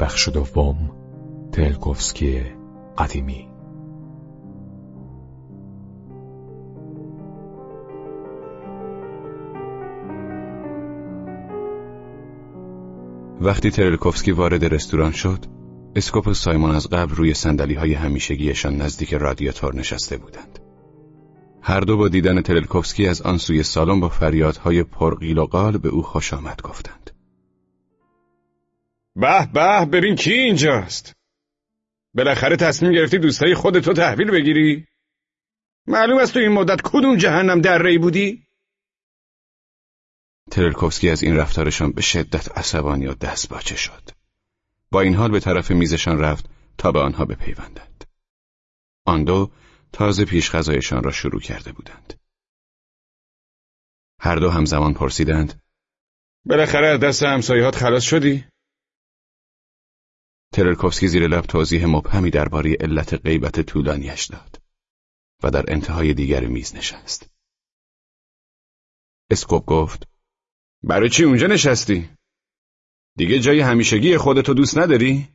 بخش دوم تلکوفسکی قدیمی. وقتی ترلکوفسکی وارد رستوران شد اسکوپ و سایمون از قبل روی سندلی های همیشگیشان نزدیک رادیاتور نشسته بودند. هر دو با دیدن ترلکوفسکی از آن سوی سالن با فریادهای پرقیل و قال به او خوش آمد گفتند. به به ببین کی اینجاست بالاخره تصمیم گرفتی دوستای خودتو تحویل بگیری معلوم است تو این مدت کدوم جهنم در ری بودی ترلکوفسکی از این رفتارشان به شدت عصبانی و دستباچه شد. با این حال به طرف میزشان رفت تا به آنها بپیوندند. آن دو تازه پیش غذایشان را شروع کرده بودند. هر دو همزمان پرسیدند بالاخره از دست همسایهات خلاص شدی؟ ترلکوفسکی زیر لب توضیح مبهمی درباره علت غیبت طولانیش داد و در انتهای دیگر میز نشست. اسکوپ گفت برای چی اونجا نشستی؟ دیگه جای همیشگی خودتو دوست نداری؟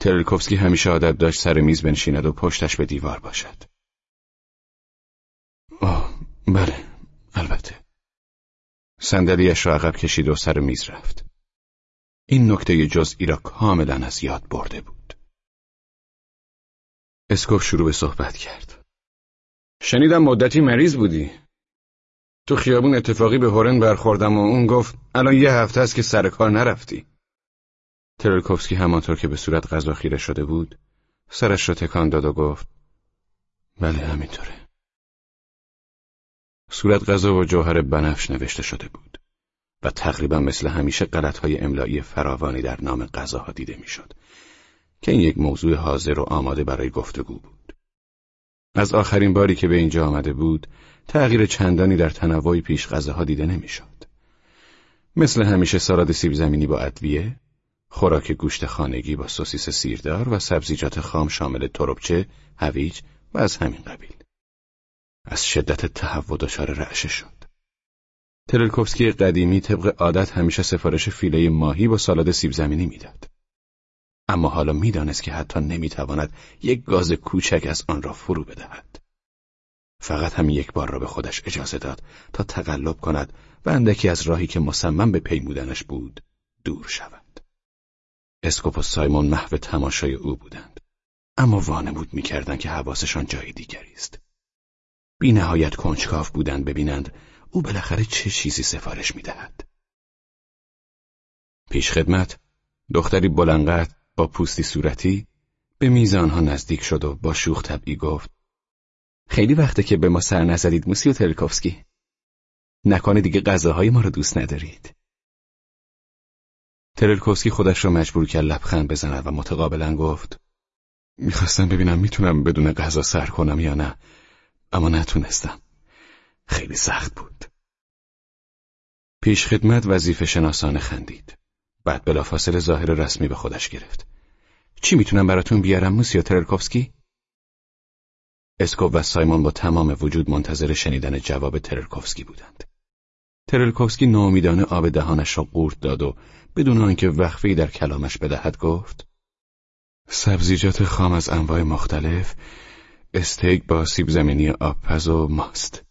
ترلکوفسکی همیشه عادت داشت سر میز بنشیند و پشتش به دیوار باشد. آه بله البته. صندلیاش را عقب کشید و سر میز رفت. این نکته جزئی را کاملا از یاد برده بود. اسکوپ شروع به صحبت کرد. شنیدم مدتی مریض بودی. تو خیابون اتفاقی به هورن برخوردم و اون گفت الان یه هفته است که سر کار نرفتی. ترلکوفسکی همانطور که به صورت غذا خیره شده بود سرش را تکان داد و گفت بله همینطوره. صورت غذا و جوهر بنفش نوشته شده بود و تقریبا مثل همیشه غلطهای املایی فراوانی در نام غذاها دیده می‌شد که این یک موضوع حاضر و آماده برای گفتگو بود. از آخرین باری که به اینجا آمده بود تغییر چندانی در تنوع پیش غذاها دیده نمی‌شد. مثل همیشه سالاد سیب زمینی با ادویه، خوراک گوشت خانگی با سوسیس سیردار و سبزیجات خام شامل تربچه، هویج و از همین قبیل. از شدت تهوع دچار رعشه شد. ترلکوفسکی قدیمی طبق عادت همیشه سفارش فیله ماهی با سالاد سیب زمینی می‌داد. اما حالا می‌دانست که حتی نمی‌تواند یک گاز کوچک از آن را فرو بدهد. فقط همین یک بار را به خودش اجازه داد تا تقلب کند و اندکی از راهی که مصمم به پیمودنش بود دور شود. اسکوپ و سایمون محو تماشای او بودند. اما وانمود می‌کردند که حواسشان جای دیگری است. بی نهایت کنجکاف بودند ببینند او بالاخره چه چیزی سفارش می‌دهد. پیش خدمت دختری بلنگت با پوستی صورتی به میز آنها نزدیک شد و با شوخ طبعی گفت خیلی وقته که به ما سر نزدید موسیو ترکوفسکی. نکنه دیگه غذاهای ما رو دوست ندارید. ترلکوفسکی خودش را مجبور کرد لبخند بزند و متقابلا گفت می‌خواستم ببینم می‌تونم بدون غذا سر کنم یا نه اما نتونستم. خیلی سخت بود. پیش خدمت وظیفه شناسانه خندید. بعد بلافاصله ظاهر رسمی به خودش گرفت. چی می‌تونم براتون بیارم موسیو ترلکوفسکی؟ اسکوپ و سایمون با تمام وجود منتظر شنیدن جواب ترلکوفسکی بودند. ترلکوفسکی ناامیدانه آب دهانش را قورت داد و بدون آنکه وقفی در کلامش بدهد گفت سبزیجات خام از انواع مختلف استیک با سیب زمینی آبپز و ماست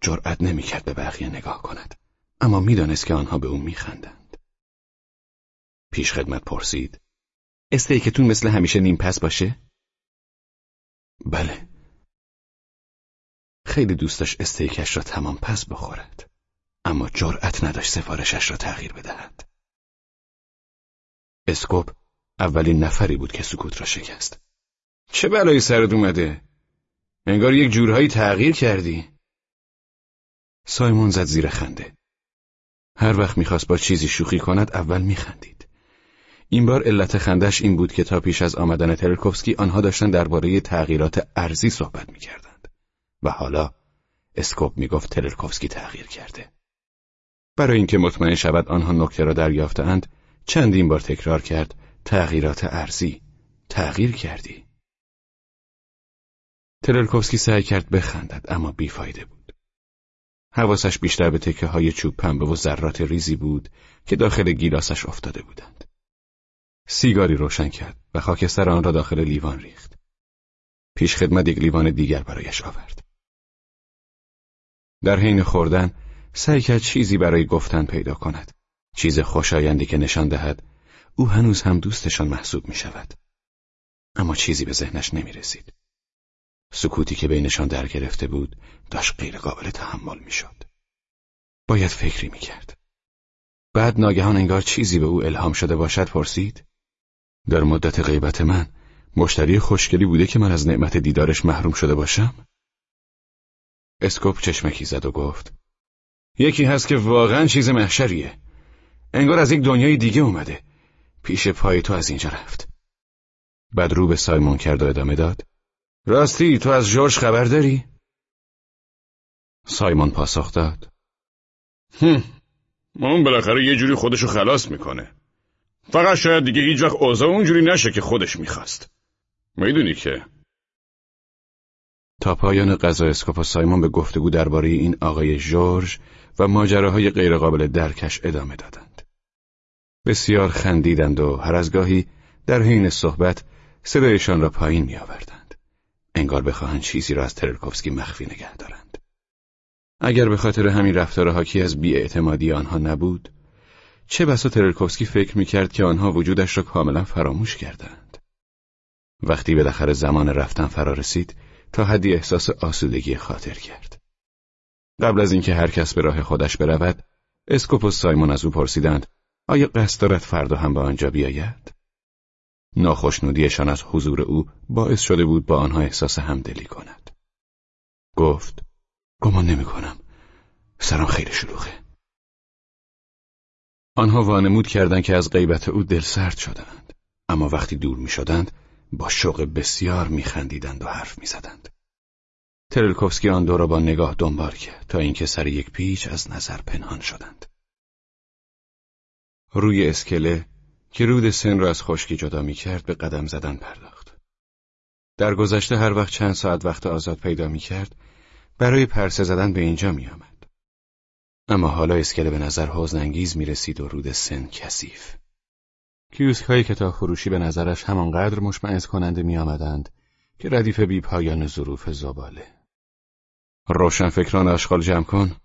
جرأت نمی‌کرد به بقیه نگاه کند اما می‌دانست که آنها به او میخندند. پیش خدمت پرسید استیکتون مثل همیشه نیم پس باشه؟ بله. خیلی دوست داشت استیکش را تمام پس بخورد اما جرأت نداشت سفارشش را تغییر بدهد. اسکوپ اولین نفری بود که سکوت را شکست. چه بلایی سرت اومده؟ انگار یک جورهایی تغییر کردی. سایمون زد زیر خنده هر وقت می‌خواست با چیزی شوخی کند اول میخندید این بار علت خندش این بود که تا پیش از آمدن ترکوفسکی آنها داشتن درباره تغییرات ارزی صحبت می‌کردند و حالا اسکوپ می‌گفت ترکوفسکی تغییر کرده. برای اینکه مطمئن شود آنها نکته را دریافتند چندین بار تکرار کرد تغییرات ارزی تغییر کردی. ترلکوفسکی سعی کرد بخندد اما بیفایده بود. حواسش بیشتر به تکه های چوب پنبه و ذرات ریزی بود که داخل گیلاسش افتاده بودند. سیگاری روشن کرد و خاکستر آن را داخل لیوان ریخت. پیش خدمت یک لیوان دیگر برایش آورد. در حین خوردن سعی کرد چیزی برای گفتن پیدا کند. چیز خوشایندی که نشان دهد او هنوز هم دوستشان محسوب می شود. اما چیزی به ذهنش نمی رسید. سکوتی که بینشان در گرفته بود داشت غیر قابل تحمل می شد. باید فکری می کرد. بعد ناگهان انگار چیزی به او الهام شده باشد پرسید در مدت غیبت من مشتری خوشگلی بوده که من از نعمت دیدارش محروم شده باشم؟ اسکوپ چشمکی زد و گفت یکی هست که واقعا چیز محشریه انگار از یک دنیای دیگه اومده پیش پای تو از اینجا رفت بعد رو به سایمون کرد و ادامه داد راستی تو از جورج خبر داری؟ سایمون پاسخ داد هم. اون بالاخره یه جوری خودشو خلاص می‌کنه فقط شاید دیگه هیچ وقت اوضاع اونجوری نشه که خودش می‌خواست می‌دونی که تا پایان غذا اسکوپ و سایمون به گفتگو درباره این آقای جورج و ماجراهای غیرقابل درکش ادامه دادند. بسیار خندیدند و هر از گاهی در حین صحبت صدایشان را پایین می آوردند. انگار بخواهند چیزی را از ترلکوفسکی مخفی نگه دارند. اگر به خاطر همین رفتار حاکی از بیاعتمادی آنها نبود، چه بسا ترلکوفسکی فکر می کرد که آنها وجودش را کاملا فراموش کردند. وقتی بالاخره زمان رفتن فرا رسید، تا حدی احساس آسودگی خاطر کرد. قبل از اینکه هر کس به راه خودش برود، اسکوپ و سایمون از او پرسیدند آیا قصد دارد فردا هم به آنجا بیاید؟ ناخشنودیشان از حضور او باعث شده بود با آنها احساس همدلی کند. گفت گمان نمی کنم. سرم خیلی شلوغه. آنها وانمود کردند که از غیبت او دل سرد شدند. اما وقتی دور می شدند با شوق بسیار می خندیدند و حرف می زدند. ترلکوفسکی آن دو را با نگاه دنبال کرد تا اینکه سر یک پیچ از نظر پنهان شدند. روی اسکله که رود سن را از خشکی جدا می کرد به قدم زدن پرداخت. در گذشته هر وقت چند ساعت وقت آزاد پیدا می کرد برای پرسه زدن به اینجا می آمد. اما حالا اسکله به نظر حوزنانگیز می رسید و رود سن کثیف. کیوسک های کتاب فروشی به نظرش همانقدر مشمعز کننده می آمدند که ردیف بی پایان ظروف زباله. فکران آشغال جمع کن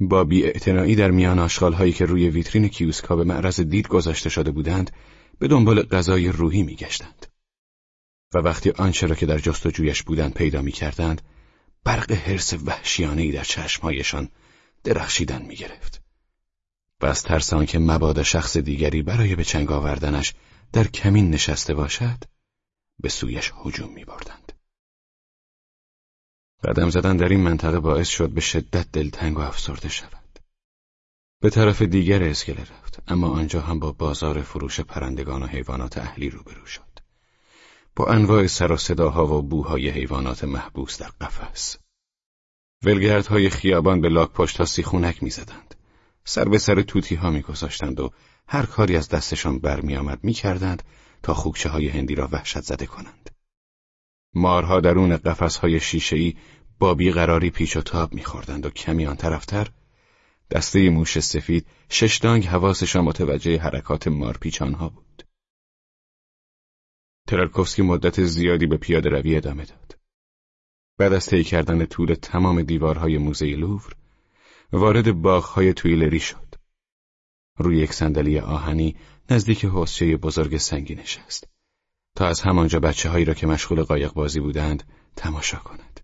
با بی در میان آشغال هایی که روی ویترین کیوسکا به معرض دید گذاشته شده بودند به دنبال غذای روحی می گشتند. و وقتی آنچه را که در جستجویش بودند پیدا می کردند برق حرس وحشیانهای در چشمهایشان درخشیدن می گرفت. و از ترس که مبادا شخص دیگری برای به چنگ آوردنش در کمین نشسته باشد به سویش هجوم می بردند. قدم زدن در این منطقه باعث شد به شدت دلتنگ و افسرده شود. به طرف دیگر اسکله رفت اما آنجا هم با بازار فروش پرندگان و حیوانات اهلی روبرو شد. با انواع سر و صداها و بوهای حیوانات محبوس در قفس. ولگردهای خیابان به لاک پشت ها سیخونک می‌زدند. سر به سر توتی ها میگذاشتند و هر کاری از دستشان برمیآمد می‌کردند تا خوکچه های هندی را وحشت زده کنند. مارها درون قفس های شیشه‌ای با بیقراری پیچ و تاب میخوردند و کمی آن طرفتر دسته موش سفید ششدانگ حواسشان متوجه حرکات مارپیچ آنها بود. ترلکوفسکی مدت زیادی به پیاده روی ادامه داد. بعد از طی کردن طول تمام دیوارهای موزه لوور وارد باغهای تویلری شد. روی یک صندلی آهنی نزدیک حوزچه بزرگ سنگی نشست تا از همانجا بچه هایی را که مشغول قایق بازی بودند تماشا کند.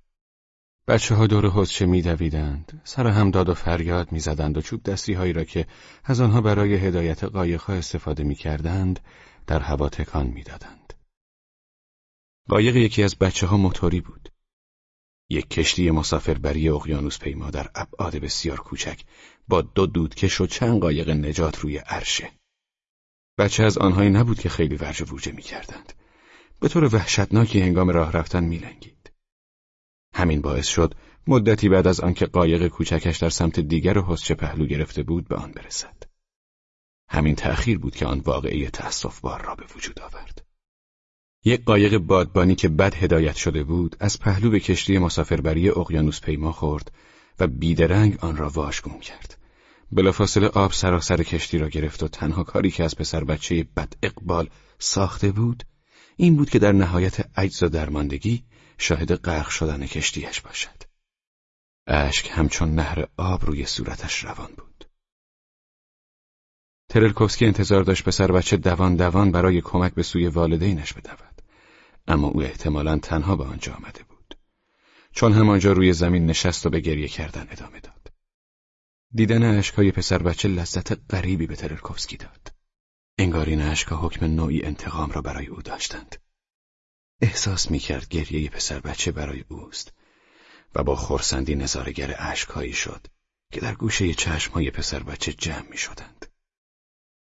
بچه ها دور حوزچه میدویدند، سر هم داد و فریاد می‌زدند و چوب دستی هایی را که از آنها برای هدایت قایق ها استفاده می‌کردند در هوا تکان می‌دادند. قایق یکی از بچه ها موتوری بود. یک کشتی مسافربری اقیانوس پیما در ابعاد بسیار کوچک با دو دودکش و چند قایق نجات روی عرشه. بچه از آنهایی نبود که خیلی ورج و می کردند. به طور وحشتناکی هنگام راه رفتن میلنگید. همین باعث شد مدتی بعد از آنکه قایق کوچکش در سمت دیگر حسچه پهلو گرفته بود به آن برسد. همین تأخیر بود که آن واقعی تأصف بار را به وجود آورد. یک قایق بادبانی که بد هدایت شده بود از پهلو به کشتی مسافربری اقیانوس پیما خورد و بیدرنگ آن را واشگون کرد. بلافاصله آب سراسر کشتی را گرفت و تنها کاری که از پسر بچه بد اقبال ساخته بود این بود که در نهایت عجز و درماندگی شاهد غرق شدن کشتیش باشد. اشک همچون نهر آب روی صورتش روان بود. ترلکوفسکی انتظار داشت پسر بچه دوان دوان برای کمک به سوی والدینش بدود. اما او احتمالا تنها به آنجا آمده بود. چون همانجا روی زمین نشست و به گریه کردن ادامه داد. دیدن اشکهای پسر بچه لذت غریبی به ترلکوفسکی داد. انگار این اشکها حکم نوعی انتقام را برای او داشتند. احساس می کرد گریه پسر بچه برای اوست و با خورسندی نظارگر اشکهایی شد که در گوشه چشمهای پسر بچه جمع می شدند.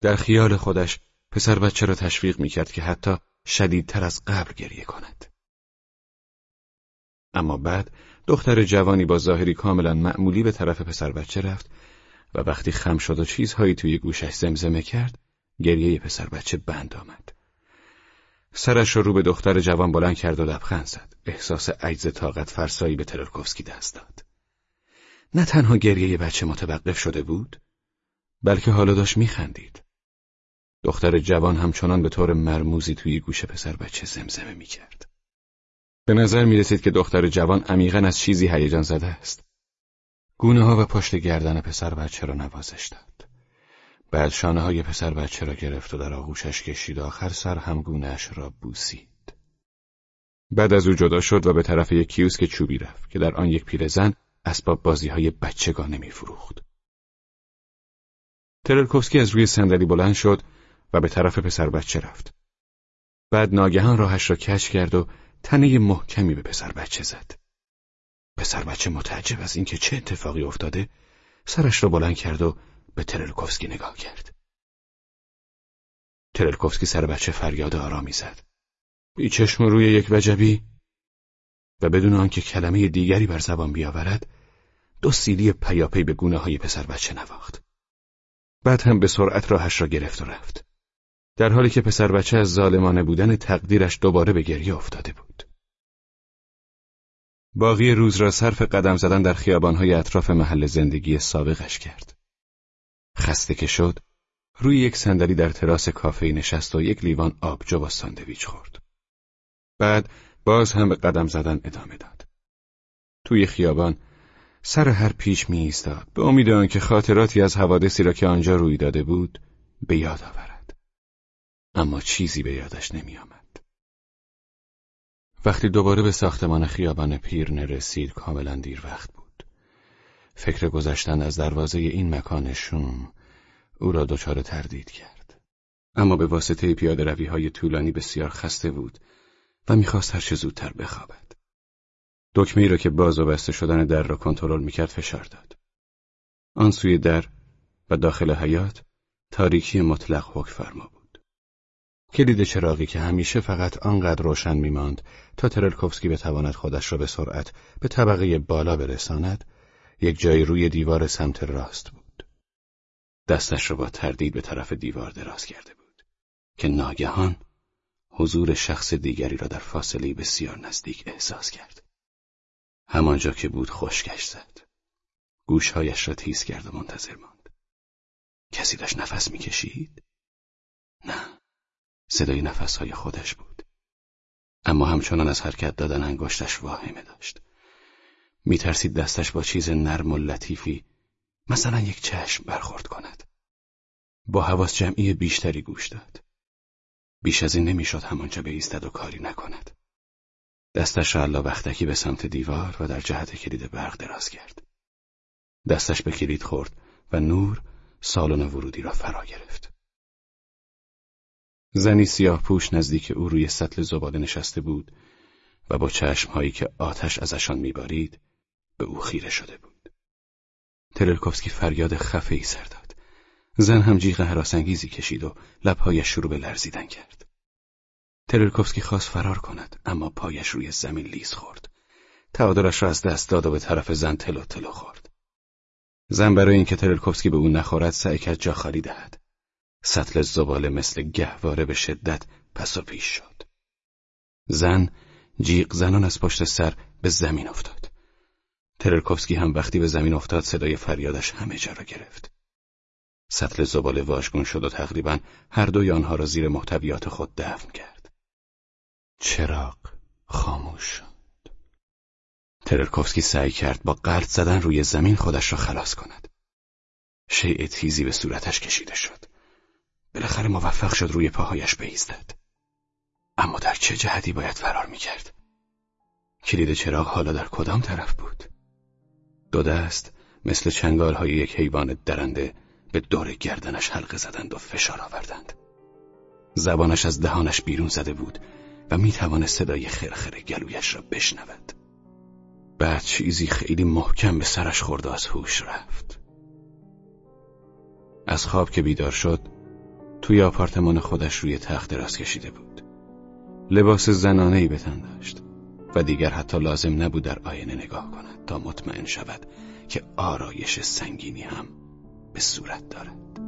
در خیال خودش پسر بچه را تشویق می کرد که حتی شدیدتر از قبل گریه کند. اما بعد دختر جوانی با ظاهری کاملا معمولی به طرف پسر بچه رفت و وقتی خم شد و چیزهایی توی گوشش زمزمه کرد گریه پسر بچه بند آمد. سرش رو به دختر جوان بلند کرد و لبخند زد. احساس عجز طاقت فرسایی به ترورکوفسکی دست داد. نه تنها گریه بچه متوقف شده بود، بلکه حالا داشت میخندید. دختر جوان همچنان به طور مرموزی توی گوش پسر بچه زمزمه می‌کرد. به نظر می رسید که دختر جوان عمیقا از چیزی هیجان زده است. گونه ها و پشت گردن پسر بچه را نوازش داد. بعد شانه های پسر بچه را گرفت و در آغوشش کشید آخر سر هم گونهش را بوسید. بعد از او جدا شد و به طرف یک کیوسک چوبی رفت که در آن یک پیرزن اسباب بازی های بچگانه می فروخت. ترلکوفسکی از روی صندلی بلند شد و به طرف پسر بچه رفت. بعد ناگهان راهش را کش کرد و تنه محکمی به پسر بچه زد. پسر بچه متعجب از اینکه چه اتفاقی افتاده سرش را بلند کرد و به ترلکوفسکی نگاه کرد. ترلکوفسکی سر بچه فریاد آرامی زد. بی چشم روی یک وجبی و بدون آنکه کلمه دیگری بر زبان بیاورد دو سیلی پیاپی به گونه های پسر بچه نواخت. بعد هم به سرعت راهش را گرفت و رفت. در حالی که پسر بچه از ظالمانه بودن تقدیرش دوباره به گریه افتاده بود. باقی روز را صرف قدم زدن در خیابانهای اطراف محل زندگی سابقش کرد. خسته که شد، روی یک صندلی در تراس کافه نشست و یک لیوان آبجو با ساندویچ خورد. بعد باز هم به قدم زدن ادامه داد. توی خیابان سر هر پیش می ایستاد به امید آنکه خاطراتی از حوادثی را که آنجا روی داده بود به یاد آورد. اما چیزی به یادش نمی آمد. وقتی دوباره به ساختمان خیابان پیر نرسید کاملا دیر وقت بود. فکر گذشتن از دروازه این مکان شوم او را دچار تردید کرد. اما به واسطه پیاده روی های طولانی بسیار خسته بود و می‌خواست هر چه زودتر بخوابد. دکمه را که باز و بسته شدن در را کنترل می‌کرد فشار داد. آن سوی در و داخل حیات تاریکی مطلق حک فرما بود. کلید چراغی که همیشه فقط آنقدر روشن میماند تا ترلکوفسکی بتواند خودش را به سرعت به طبقه بالا برساند یک جای روی دیوار سمت راست بود. دستش را با تردید به طرف دیوار دراز کرده بود که ناگهان حضور شخص دیگری را در فاصله بسیار نزدیک احساس کرد. همانجا که بود خشکش زد. گوشهایش را تیز کرد و منتظر ماند. کسی داشت نفس می‌کشید؟ صدای نفسهای خودش بود. اما همچنان از حرکت دادن انگشتش واهمه داشت. میترسید دستش با چیز نرم و لطیفی مثلا یک چشم برخورد کند. با حواس جمعی بیشتری گوش داد. بیش از این نمی‌شد همانجا ایستد و کاری نکند. دستش را الا وقتکی به سمت دیوار و در جهت کلید برق دراز کرد. دستش به کلید خورد و نور سالن ورودی را فرا گرفت. زنی سیاه پوش نزدیک او روی سطل زباله نشسته بود و با چشمهایی که آتش ازشان میبارید به او خیره شده بود. ترلکوفسکی فریاد خفه ای سر داد. زن هم جیغ حراسانگیزی کشید و لبهایش شروع به لرزیدن کرد. ترلکوفسکی خواست فرار کند اما پایش روی زمین لیز خورد. تعادلش را از دست داد و به طرف زن تلو تلو خورد. زن برای اینکه ترلکوفسکی به او نخورد سعی کرد جا خالی دهد. سطل زباله مثل گهواره به شدت پس و پیش شد. زن جیغ زنان از پشت سر به زمین افتاد. ترلکوفسکی هم وقتی به زمین افتاد صدای فریادش همه جا را گرفت. سطل زباله واژگون شد و تقریبا هر دوی آنها را زیر محتویات خود دفن کرد. چراغ خاموش شد. ترلکوفسکی سعی کرد با قرد زدن روی زمین خودش را خلاص کند. شیء تیزی به صورتش کشیده شد. بالاخره موفق شد روی پاهایش بایستد. اما در چه جهتی باید فرار می‌کرد؟ کلید چراغ حالا در کدام طرف بود؟ دو دست مثل چنگال های یک حیوان درنده به دور گردنش حلقه زدند و فشار آوردند. زبانش از دهانش بیرون زده بود و می صدای خرخر گلویش را بشنود. بعد چیزی خیلی محکم به سرش خورد و از هوش رفت. از خواب که بیدار شد توی آپارتمان خودش روی تخت دراز کشیده بود. لباس زنانه به تن داشت و دیگر حتی لازم نبود در آینه نگاه کند تا مطمئن شود که آرایش سنگینی هم به صورت دارد